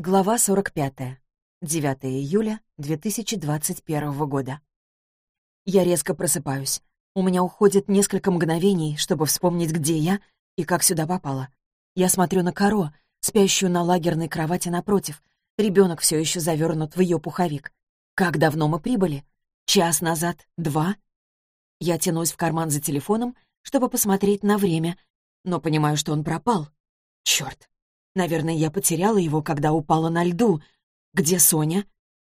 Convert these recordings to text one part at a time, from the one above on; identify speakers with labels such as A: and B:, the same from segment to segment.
A: Глава 45. 9 июля 2021 года. Я резко просыпаюсь. У меня уходит несколько мгновений, чтобы вспомнить, где я и как сюда попала. Я смотрю на Каро, спящую на лагерной кровати напротив. Ребенок все еще завернут в ее пуховик. Как давно мы прибыли? Час назад? Два? Я тянусь в карман за телефоном, чтобы посмотреть на время, но понимаю, что он пропал. Черт! Наверное, я потеряла его, когда упала на льду. Где Соня?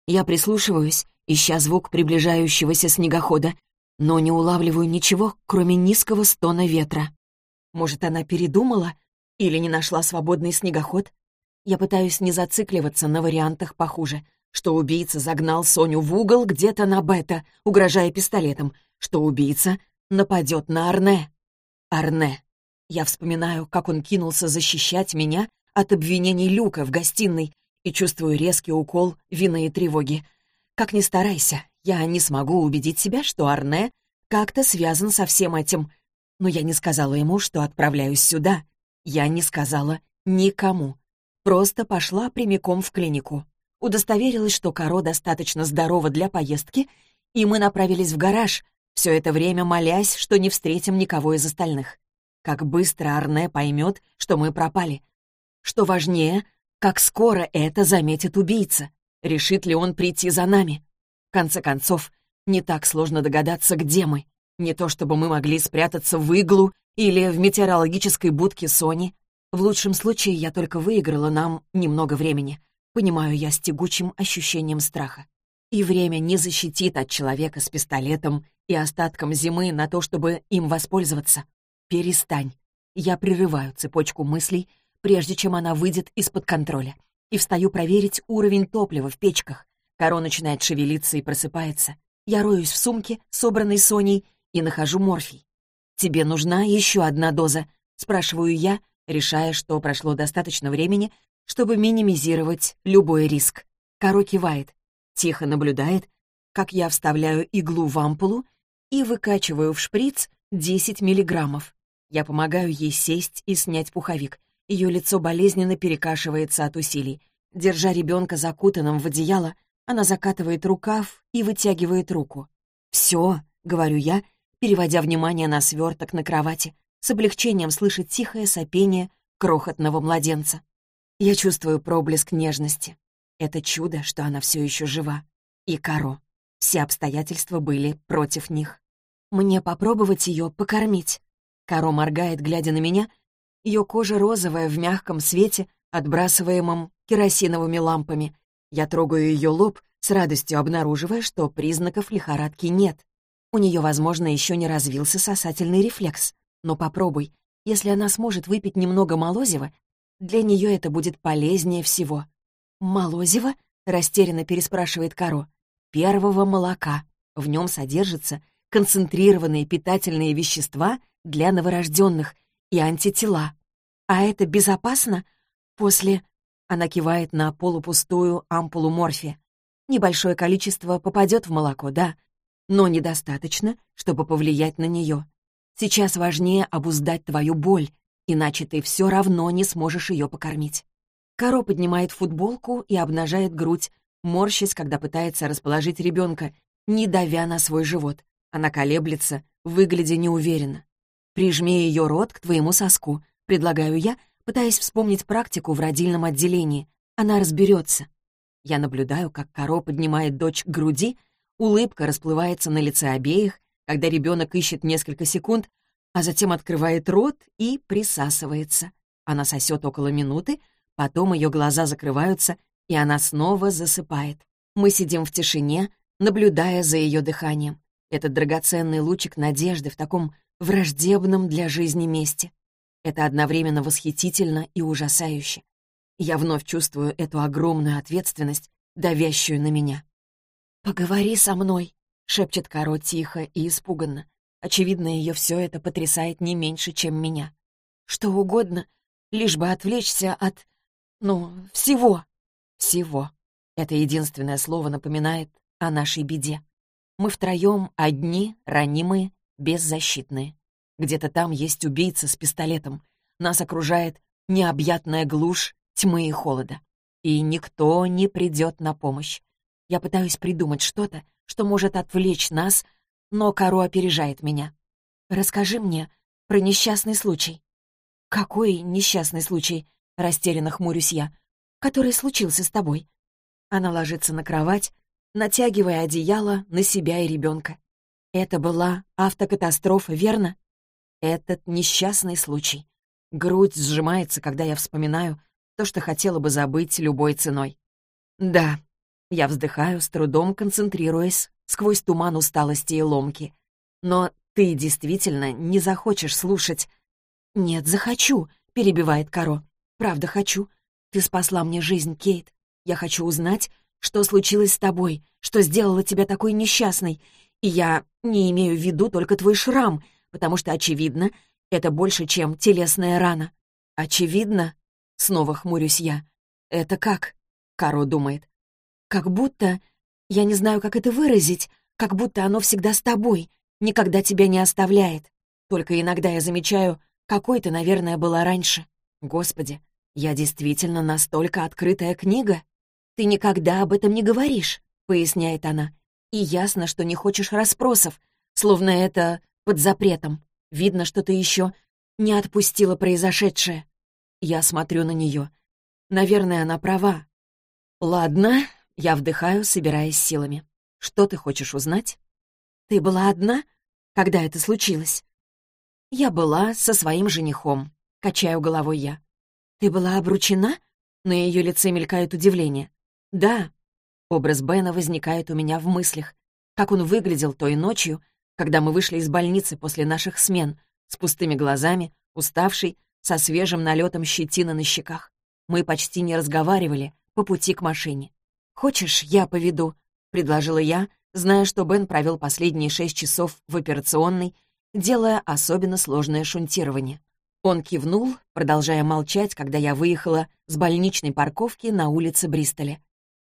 A: Я прислушиваюсь, ища звук приближающегося снегохода, но не улавливаю ничего, кроме низкого стона ветра. Может, она передумала или не нашла свободный снегоход? Я пытаюсь не зацикливаться на вариантах похуже, что убийца загнал Соню в угол где-то на бета, угрожая пистолетом, что убийца нападет на Арне. Арне. Я вспоминаю, как он кинулся защищать меня от обвинений Люка в гостиной и чувствую резкий укол вины и тревоги. Как ни старайся, я не смогу убедить себя, что Арне как-то связан со всем этим. Но я не сказала ему, что отправляюсь сюда. Я не сказала никому. Просто пошла прямиком в клинику. Удостоверилась, что Каро достаточно здорова для поездки, и мы направились в гараж, все это время молясь, что не встретим никого из остальных. Как быстро Арне поймет, что мы пропали. Что важнее, как скоро это заметит убийца. Решит ли он прийти за нами? В конце концов, не так сложно догадаться, где мы. Не то чтобы мы могли спрятаться в иглу или в метеорологической будке Сони. В лучшем случае я только выиграла нам немного времени. Понимаю я с тягучим ощущением страха. И время не защитит от человека с пистолетом и остатком зимы на то, чтобы им воспользоваться. Перестань. Я прерываю цепочку мыслей, прежде чем она выйдет из-под контроля, и встаю проверить уровень топлива в печках. Коро начинает шевелиться и просыпается. Я роюсь в сумке, собранной Соней, и нахожу морфий. «Тебе нужна еще одна доза?» — спрашиваю я, решая, что прошло достаточно времени, чтобы минимизировать любой риск. Коро кивает, тихо наблюдает, как я вставляю иглу в ампулу и выкачиваю в шприц 10 миллиграммов. Я помогаю ей сесть и снять пуховик. Ее лицо болезненно перекашивается от усилий. Держа ребенка закутанным в одеяло, она закатывает рукав и вытягивает руку. «Все», — говорю я, переводя внимание на сверток на кровати, с облегчением слышит тихое сопение крохотного младенца. Я чувствую проблеск нежности. Это чудо, что она все еще жива. И Каро. Все обстоятельства были против них. Мне попробовать ее покормить. Каро моргает, глядя на меня, ее кожа розовая в мягком свете, отбрасываемом керосиновыми лампами. Я трогаю ее лоб, с радостью обнаруживая, что признаков лихорадки нет. У нее, возможно, еще не развился сосательный рефлекс. Но попробуй. Если она сможет выпить немного молозива, для нее это будет полезнее всего. «Молозиво?» — растерянно переспрашивает Каро. «Первого молока. В нем содержатся концентрированные питательные вещества для новорожденных, и антитела. А это безопасно? После... Она кивает на полупустую ампулу морфия. Небольшое количество попадет в молоко, да, но недостаточно, чтобы повлиять на нее. Сейчас важнее обуздать твою боль, иначе ты все равно не сможешь ее покормить. Каро поднимает футболку и обнажает грудь, морщась, когда пытается расположить ребенка, не давя на свой живот. Она колеблется, выглядя неуверенно. «Прижми ее рот к твоему соску», — предлагаю я, пытаясь вспомнить практику в родильном отделении. Она разберется. Я наблюдаю, как Каро поднимает дочь к груди, улыбка расплывается на лице обеих, когда ребенок ищет несколько секунд, а затем открывает рот и присасывается. Она сосет около минуты, потом ее глаза закрываются, и она снова засыпает. Мы сидим в тишине, наблюдая за ее дыханием. Этот драгоценный лучик надежды в таком враждебном для жизни месте. Это одновременно восхитительно и ужасающе. Я вновь чувствую эту огромную ответственность, давящую на меня. «Поговори со мной», — шепчет Каро тихо и испуганно. Очевидно, ее все это потрясает не меньше, чем меня. Что угодно, лишь бы отвлечься от... ну, всего. Всего. Это единственное слово напоминает о нашей беде. Мы втроем одни, ранимые, беззащитные. Где-то там есть убийца с пистолетом. Нас окружает необъятная глушь тьмы и холода. И никто не придет на помощь. Я пытаюсь придумать что-то, что может отвлечь нас, но Каро опережает меня. «Расскажи мне про несчастный случай». «Какой несчастный случай?» — растерянно хмурюсь я. «Который случился с тобой?» Она ложится на кровать, натягивая одеяло на себя и ребенка. Это была автокатастрофа, верно? Этот несчастный случай. Грудь сжимается, когда я вспоминаю то, что хотела бы забыть любой ценой. Да, я вздыхаю, с трудом концентрируясь сквозь туман усталости и ломки. Но ты действительно не захочешь слушать. «Нет, захочу», — перебивает Каро. «Правда хочу. Ты спасла мне жизнь, Кейт. Я хочу узнать, что случилось с тобой, что сделало тебя такой несчастной. Я не имею в виду только твой шрам, потому что, очевидно, это больше, чем телесная рана. Очевидно? Снова хмурюсь я. Это как? Каро думает. Как будто... Я не знаю, как это выразить. Как будто оно всегда с тобой, никогда тебя не оставляет. Только иногда я замечаю, какой ты, наверное, была раньше. Господи, я действительно настолько открытая книга? Ты никогда об этом не говоришь, поясняет она. И ясно, что не хочешь расспросов, словно это под запретом. Видно, что ты еще не отпустила произошедшее. Я смотрю на нее. Наверное, она права. Ладно, я вдыхаю, собираясь силами. Что ты хочешь узнать? Ты была одна, когда это случилось? Я была со своим женихом. Качаю головой я. Ты была обручена? На ее лице мелькает удивление. Да. Образ Бена возникает у меня в мыслях. Как он выглядел той ночью, когда мы вышли из больницы после наших смен, с пустыми глазами, уставший, со свежим налетом щетины на щеках. Мы почти не разговаривали по пути к машине. «Хочешь, я поведу?» — предложила я, зная, что Бен провел последние шесть часов в операционной, делая особенно сложное шунтирование. Он кивнул, продолжая молчать, когда я выехала с больничной парковки на улице Бристоля.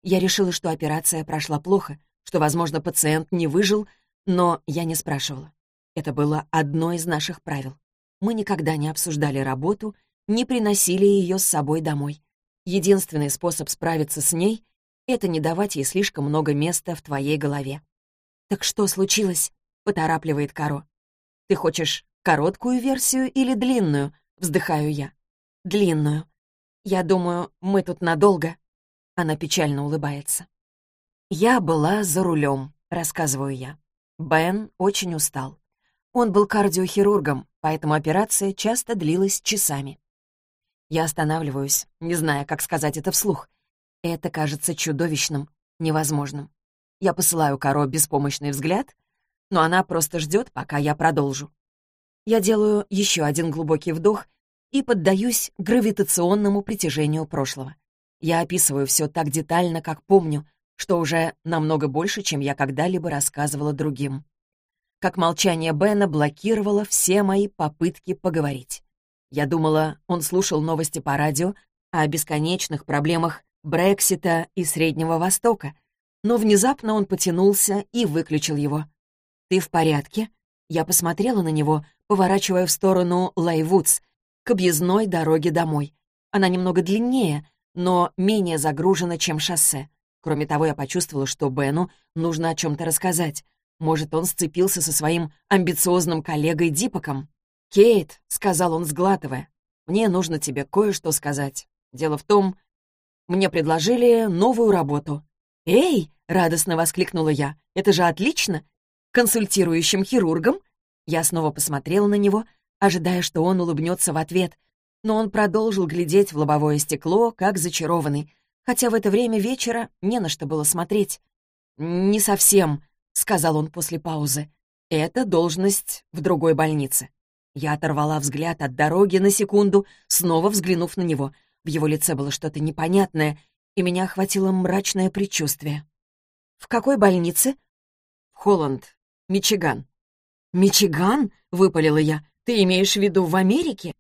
A: Я решила, что операция прошла плохо, что, возможно, пациент не выжил, но я не спрашивала. Это было одно из наших правил. Мы никогда не обсуждали работу, не приносили ее с собой домой. Единственный способ справиться с ней — это не давать ей слишком много места в твоей голове. «Так что случилось?» — поторапливает Каро. «Ты хочешь короткую версию или длинную?» — вздыхаю я. «Длинную. Я думаю, мы тут надолго». Она печально улыбается. «Я была за рулем», — рассказываю я. Бен очень устал. Он был кардиохирургом, поэтому операция часто длилась часами. Я останавливаюсь, не зная, как сказать это вслух. Это кажется чудовищным, невозможным. Я посылаю Каро беспомощный взгляд, но она просто ждет, пока я продолжу. Я делаю еще один глубокий вдох и поддаюсь гравитационному притяжению прошлого. Я описываю все так детально, как помню, что уже намного больше, чем я когда-либо рассказывала другим. Как молчание Бена блокировало все мои попытки поговорить. Я думала, он слушал новости по радио о бесконечных проблемах Брексита и Среднего Востока, но внезапно он потянулся и выключил его. «Ты в порядке?» Я посмотрела на него, поворачивая в сторону Лайвудс, к объездной дороге домой. Она немного длиннее, но менее загружена, чем шоссе. Кроме того, я почувствовала, что Бену нужно о чем-то рассказать. Может, он сцепился со своим амбициозным коллегой Дипаком? «Кейт», — сказал он, сглатывая, — «мне нужно тебе кое-что сказать. Дело в том, мне предложили новую работу». «Эй!» — радостно воскликнула я. «Это же отлично! Консультирующим хирургом?» Я снова посмотрела на него, ожидая, что он улыбнется в ответ, но он продолжил глядеть в лобовое стекло, как зачарованный, хотя в это время вечера не на что было смотреть. «Не совсем», — сказал он после паузы. «Это должность в другой больнице». Я оторвала взгляд от дороги на секунду, снова взглянув на него. В его лице было что-то непонятное, и меня охватило мрачное предчувствие. «В какой больнице?» «В Холланд, Мичиган». «Мичиган?» — выпалила я. «Ты имеешь в виду в Америке?»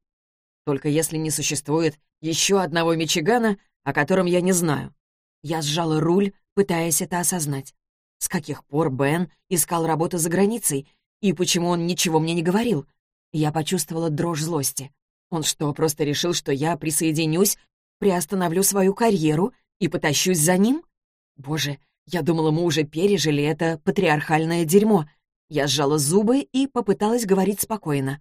A: «Только если не существует еще одного Мичигана, о котором я не знаю. Я сжала руль, пытаясь это осознать. С каких пор Бен искал работу за границей, и почему он ничего мне не говорил? Я почувствовала дрожь злости. Он что, просто решил, что я присоединюсь, приостановлю свою карьеру и потащусь за ним? Боже, я думала, мы уже пережили это патриархальное дерьмо. Я сжала зубы и попыталась говорить спокойно.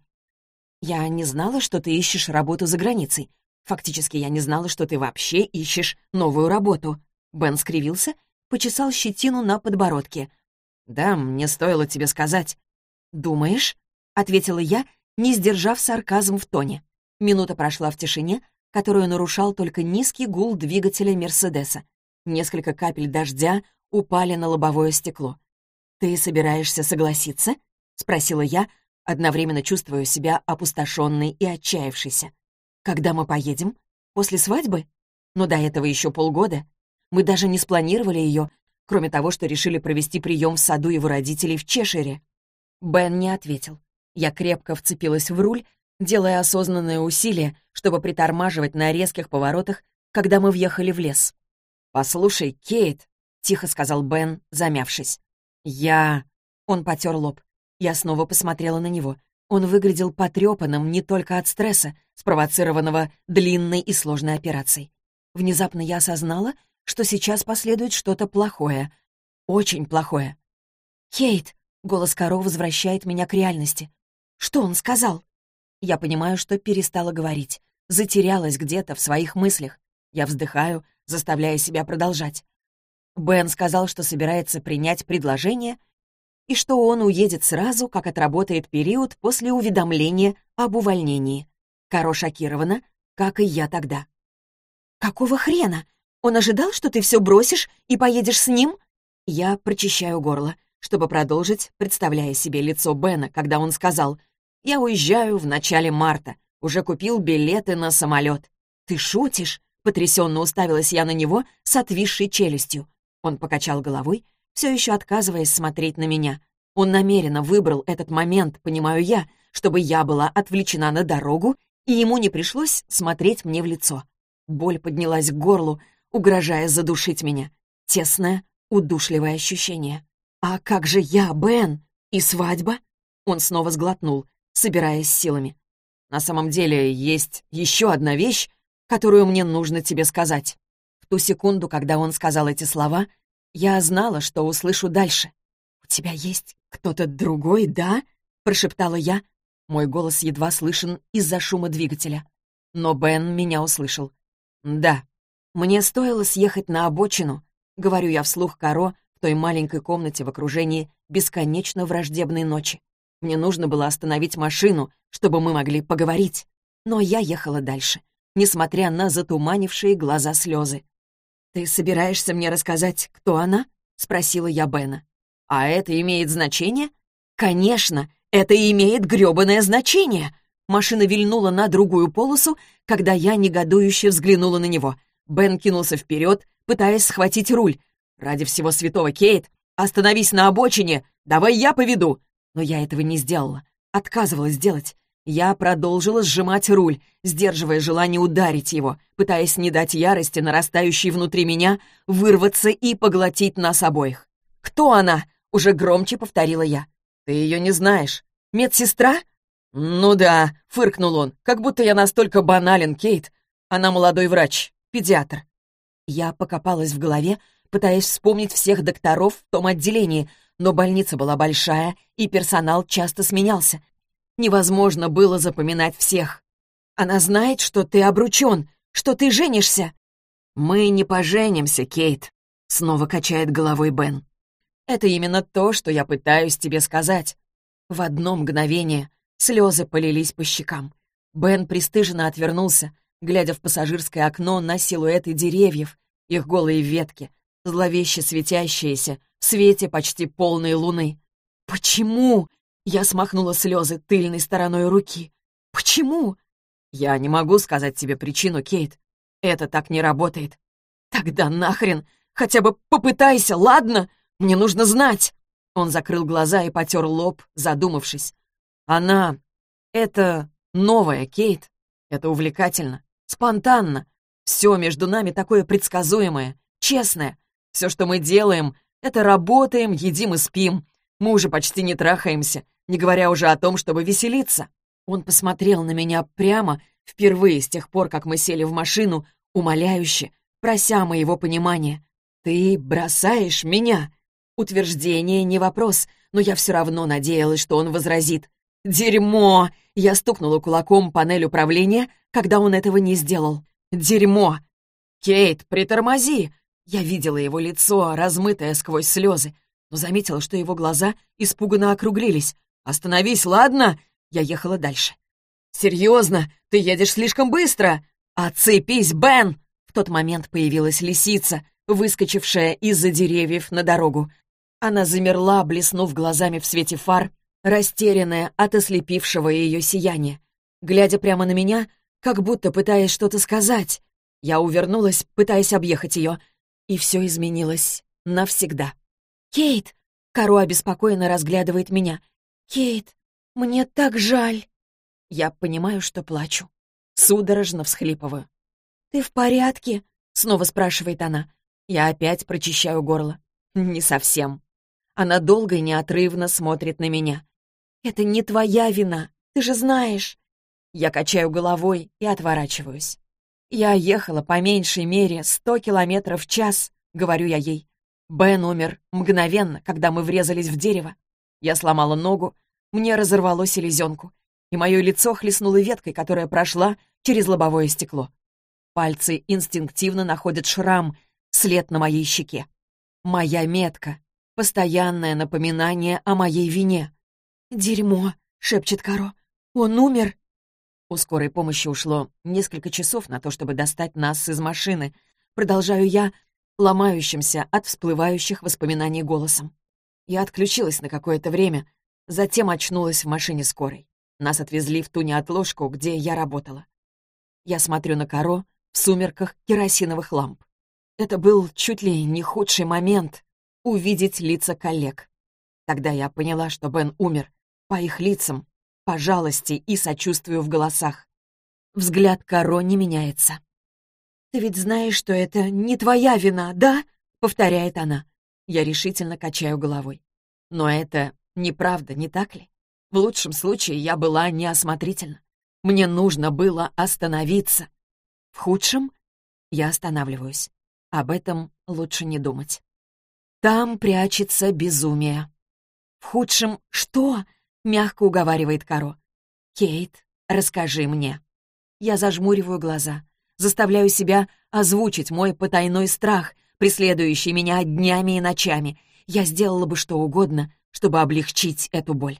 A: «Я не знала, что ты ищешь работу за границей. Фактически, я не знала, что ты вообще ищешь новую работу». Бен скривился, почесал щетину на подбородке. «Да, мне стоило тебе сказать». «Думаешь?» — ответила я, не сдержав сарказм в тоне. Минута прошла в тишине, которую нарушал только низкий гул двигателя «Мерседеса». Несколько капель дождя упали на лобовое стекло. «Ты собираешься согласиться?» — спросила я, одновременно чувствуя себя опустошенной и отчаявшейся. «Когда мы поедем? После свадьбы? Но до этого еще полгода. Мы даже не спланировали ее, кроме того, что решили провести прием в саду его родителей в Чешире». Бен не ответил. Я крепко вцепилась в руль, делая осознанное усилие, чтобы притормаживать на резких поворотах, когда мы въехали в лес. «Послушай, Кейт», — тихо сказал Бен, замявшись. «Я...» — он потер лоб. Я снова посмотрела на него. Он выглядел потрепанным не только от стресса, спровоцированного длинной и сложной операцией. Внезапно я осознала, что сейчас последует что-то плохое. Очень плохое. «Кейт!» — голос коров возвращает меня к реальности. «Что он сказал?» Я понимаю, что перестала говорить. Затерялась где-то в своих мыслях. Я вздыхаю, заставляя себя продолжать. Бен сказал, что собирается принять предложение и что он уедет сразу, как отработает период после уведомления об увольнении. Каро шокирована, как и я тогда. «Какого хрена? Он ожидал, что ты все бросишь и поедешь с ним?» Я прочищаю горло, чтобы продолжить, представляя себе лицо Бена, когда он сказал «Я уезжаю в начале марта, уже купил билеты на самолет». «Ты шутишь?» — потрясенно уставилась я на него с отвисшей челюстью. Он покачал головой, все еще отказываясь смотреть на меня. Он намеренно выбрал этот момент, понимаю я, чтобы я была отвлечена на дорогу, и ему не пришлось смотреть мне в лицо. Боль поднялась к горлу, угрожая задушить меня. Тесное, удушливое ощущение. «А как же я, Бен? И свадьба?» Он снова сглотнул, собираясь силами. «На самом деле есть еще одна вещь, которую мне нужно тебе сказать» ту секунду, когда он сказал эти слова, я знала, что услышу дальше. «У тебя есть кто-то другой, да?» — прошептала я. Мой голос едва слышен из-за шума двигателя. Но Бен меня услышал. «Да, мне стоило съехать на обочину», — говорю я вслух Каро в той маленькой комнате в окружении бесконечно враждебной ночи. Мне нужно было остановить машину, чтобы мы могли поговорить. Но я ехала дальше, несмотря на затуманившие глаза слезы. «Ты собираешься мне рассказать, кто она?» — спросила я Бена. «А это имеет значение?» «Конечно, это имеет грёбаное значение!» Машина вильнула на другую полосу, когда я негодующе взглянула на него. Бен кинулся вперед, пытаясь схватить руль. «Ради всего святого, Кейт, остановись на обочине! Давай я поведу!» Но я этого не сделала. Отказывалась делать. Я продолжила сжимать руль, сдерживая желание ударить его, пытаясь не дать ярости, нарастающей внутри меня, вырваться и поглотить нас обоих. «Кто она?» — уже громче повторила я. «Ты ее не знаешь. Медсестра?» «Ну да», — фыркнул он, как будто я настолько банален, Кейт. Она молодой врач, педиатр. Я покопалась в голове, пытаясь вспомнить всех докторов в том отделении, но больница была большая, и персонал часто сменялся. Невозможно было запоминать всех. Она знает, что ты обручен, что ты женишься. Мы не поженимся, Кейт, снова качает головой Бен. Это именно то, что я пытаюсь тебе сказать. В одно мгновение слезы полились по щекам. Бен пристыженно отвернулся, глядя в пассажирское окно на силуэты деревьев, их голые ветки, зловеще светящиеся в свете почти полной луны. «Почему?» Я смахнула слезы тыльной стороной руки. «Почему?» «Я не могу сказать тебе причину, Кейт. Это так не работает». «Тогда нахрен! Хотя бы попытайся, ладно? Мне нужно знать!» Он закрыл глаза и потер лоб, задумавшись. «Она... Это новая, Кейт. Это увлекательно, спонтанно. Все между нами такое предсказуемое, честное. Все, что мы делаем, это работаем, едим и спим. Мы уже почти не трахаемся, не говоря уже о том, чтобы веселиться. Он посмотрел на меня прямо, впервые с тех пор, как мы сели в машину, умоляюще, прося моего понимания. «Ты бросаешь меня!» Утверждение не вопрос, но я все равно надеялась, что он возразит. «Дерьмо!» Я стукнула кулаком панель управления, когда он этого не сделал. «Дерьмо!» «Кейт, притормози!» Я видела его лицо, размытое сквозь слезы, но заметила, что его глаза испуганно округлились. «Остановись, ладно?» Я ехала дальше. «Серьезно? Ты едешь слишком быстро!» «Отцепись, Бен!» В тот момент появилась лисица, выскочившая из-за деревьев на дорогу. Она замерла, блеснув глазами в свете фар, растерянная от ослепившего ее сияния. Глядя прямо на меня, как будто пытаясь что-то сказать. Я увернулась, пытаясь объехать ее, и все изменилось навсегда. «Кейт!» — Каро обеспокоенно разглядывает меня. «Кейт, мне так жаль!» Я понимаю, что плачу. Судорожно всхлипываю. «Ты в порядке?» — снова спрашивает она. Я опять прочищаю горло. «Не совсем». Она долго и неотрывно смотрит на меня. «Это не твоя вина, ты же знаешь». Я качаю головой и отворачиваюсь. «Я ехала по меньшей мере сто километров в час», — говорю я ей. Бен умер мгновенно, когда мы врезались в дерево. Я сломала ногу, мне разорвало селезенку, и мое лицо хлестнуло веткой, которая прошла через лобовое стекло. Пальцы инстинктивно находят шрам, след на моей щеке. Моя метка, постоянное напоминание о моей вине. «Дерьмо!» — шепчет Каро. «Он умер!» У скорой помощи ушло несколько часов на то, чтобы достать нас из машины. Продолжаю я, ломающимся от всплывающих воспоминаний голосом. Я отключилась на какое-то время, затем очнулась в машине скорой. Нас отвезли в ту неотложку, где я работала. Я смотрю на Каро в сумерках керосиновых ламп. Это был чуть ли не худший момент — увидеть лица коллег. Тогда я поняла, что Бен умер, по их лицам, по жалости и сочувствию в голосах. Взгляд Каро не меняется. «Ты ведь знаешь, что это не твоя вина, да?» — повторяет она. Я решительно качаю головой. Но это неправда, не так ли? В лучшем случае я была неосмотрительна. Мне нужно было остановиться. В худшем я останавливаюсь. Об этом лучше не думать. Там прячется безумие. В худшем «что?» — мягко уговаривает Каро. «Кейт, расскажи мне». Я зажмуриваю глаза, заставляю себя озвучить мой потайной страх, преследующий меня днями и ночами. Я сделала бы что угодно, чтобы облегчить эту боль.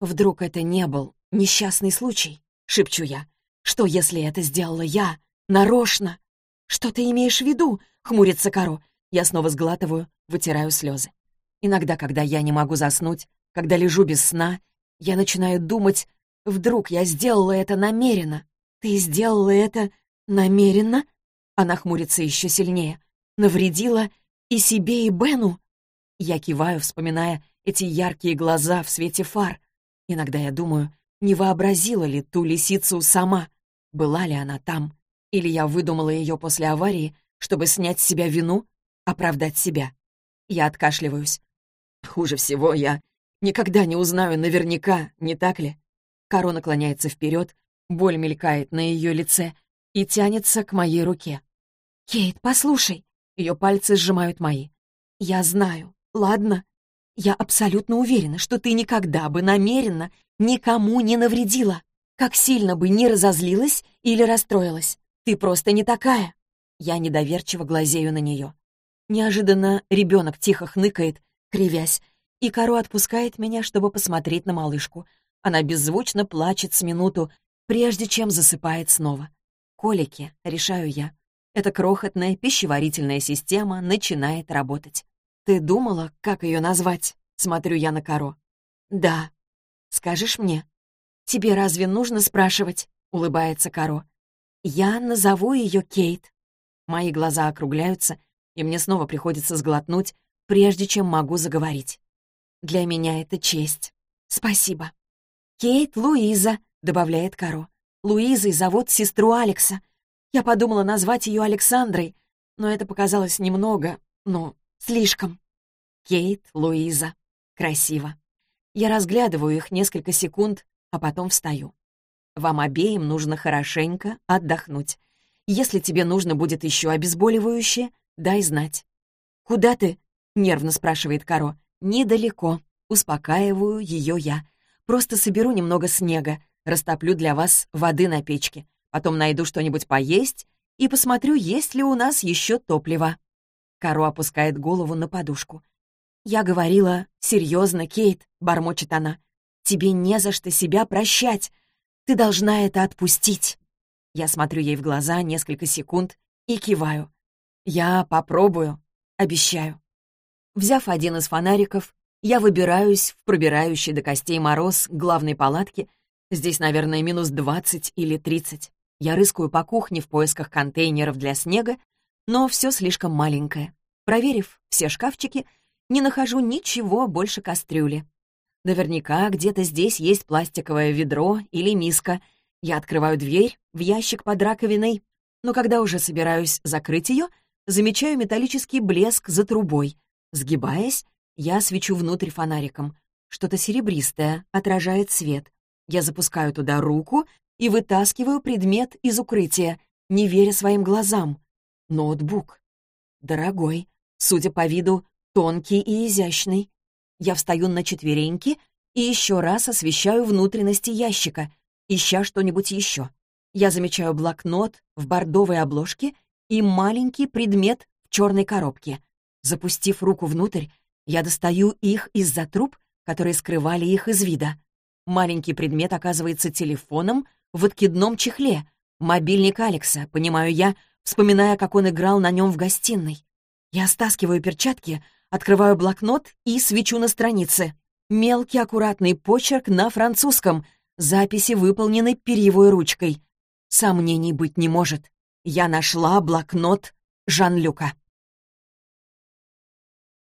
A: «Вдруг это не был несчастный случай?» — шепчу я. «Что, если это сделала я? Нарочно?» «Что ты имеешь в виду?» — хмурится Каро. Я снова сглатываю, вытираю слезы. Иногда, когда я не могу заснуть, когда лежу без сна, я начинаю думать, вдруг я сделала это намеренно. Ты сделала это намеренно? Она хмурится еще сильнее. Навредила и себе, и Бену. Я киваю, вспоминая эти яркие глаза в свете фар. Иногда я думаю, не вообразила ли ту лисицу сама, была ли она там, или я выдумала ее после аварии, чтобы снять с себя вину, оправдать себя. Я откашливаюсь. Хуже всего я Никогда не узнаю наверняка, не так ли? Каро наклоняется вперед, боль мелькает на ее лице и тянется к моей руке. «Кейт, послушай!» Ее пальцы сжимают мои. «Я знаю, ладно? Я абсолютно уверена, что ты никогда бы намеренно никому не навредила. Как сильно бы не разозлилась или расстроилась. Ты просто не такая!» Я недоверчиво глазею на нее. Неожиданно ребенок тихо хныкает, кривясь, и Каро отпускает меня, чтобы посмотреть на малышку. Она беззвучно плачет с минуту, прежде чем засыпает снова. Колики, решаю я. Эта крохотная пищеварительная система начинает работать. Ты думала, как ее назвать? Смотрю я на Каро. Да. Скажешь мне? Тебе разве нужно спрашивать? Улыбается Каро. Я назову ее Кейт. Мои глаза округляются, и мне снова приходится сглотнуть, прежде чем могу заговорить. Для меня это честь. Спасибо. Кейт Луиза, добавляет Каро. Луизой зовут сестру Алекса. Я подумала назвать ее Александрой, но это показалось немного, ну, слишком. Кейт, Луиза. Красиво. Я разглядываю их несколько секунд, а потом встаю. Вам обеим нужно хорошенько отдохнуть. Если тебе нужно будет еще обезболивающее, дай знать». «Куда ты?» — нервно спрашивает Каро. «Недалеко». Успокаиваю ее я. «Просто соберу немного снега, растоплю для вас воды на печке, потом найду что-нибудь поесть и посмотрю, есть ли у нас еще топливо». Каро опускает голову на подушку. «Я говорила, серьезно, Кейт», — бормочет она. «Тебе не за что себя прощать. Ты должна это отпустить». Я смотрю ей в глаза несколько секунд и киваю. «Я попробую, обещаю». Взяв один из фонариков, я выбираюсь в пробирающий до костей мороз главной палатки. Здесь, наверное, минус 20 или 30. Я рыскаю по кухне в поисках контейнеров для снега, но все слишком маленькое. Проверив все шкафчики, не нахожу ничего больше кастрюли. Наверняка где-то здесь есть пластиковое ведро или миска — я открываю дверь в ящик под раковиной, но когда уже собираюсь закрыть ее, замечаю металлический блеск за трубой. Сгибаясь, я свечу внутрь фонариком. Что-то серебристое отражает свет. Я запускаю туда руку и вытаскиваю предмет из укрытия, не веря своим глазам. Ноутбук. Дорогой, судя по виду, тонкий и изящный. Я встаю на четвереньки и еще раз освещаю внутренности ящика — ища что-нибудь еще. Я замечаю блокнот в бордовой обложке и маленький предмет в черной коробке. Запустив руку внутрь, я достаю их из-за труб, которые скрывали их из вида. Маленький предмет оказывается телефоном в откидном чехле. Мобильник Алекса, понимаю я, вспоминая, как он играл на нем в гостиной. Я стаскиваю перчатки, открываю блокнот и свечу на странице. Мелкий аккуратный почерк на французском — Записи выполнены перьевой ручкой. Сомнений быть не может. Я нашла блокнот Жан-Люка.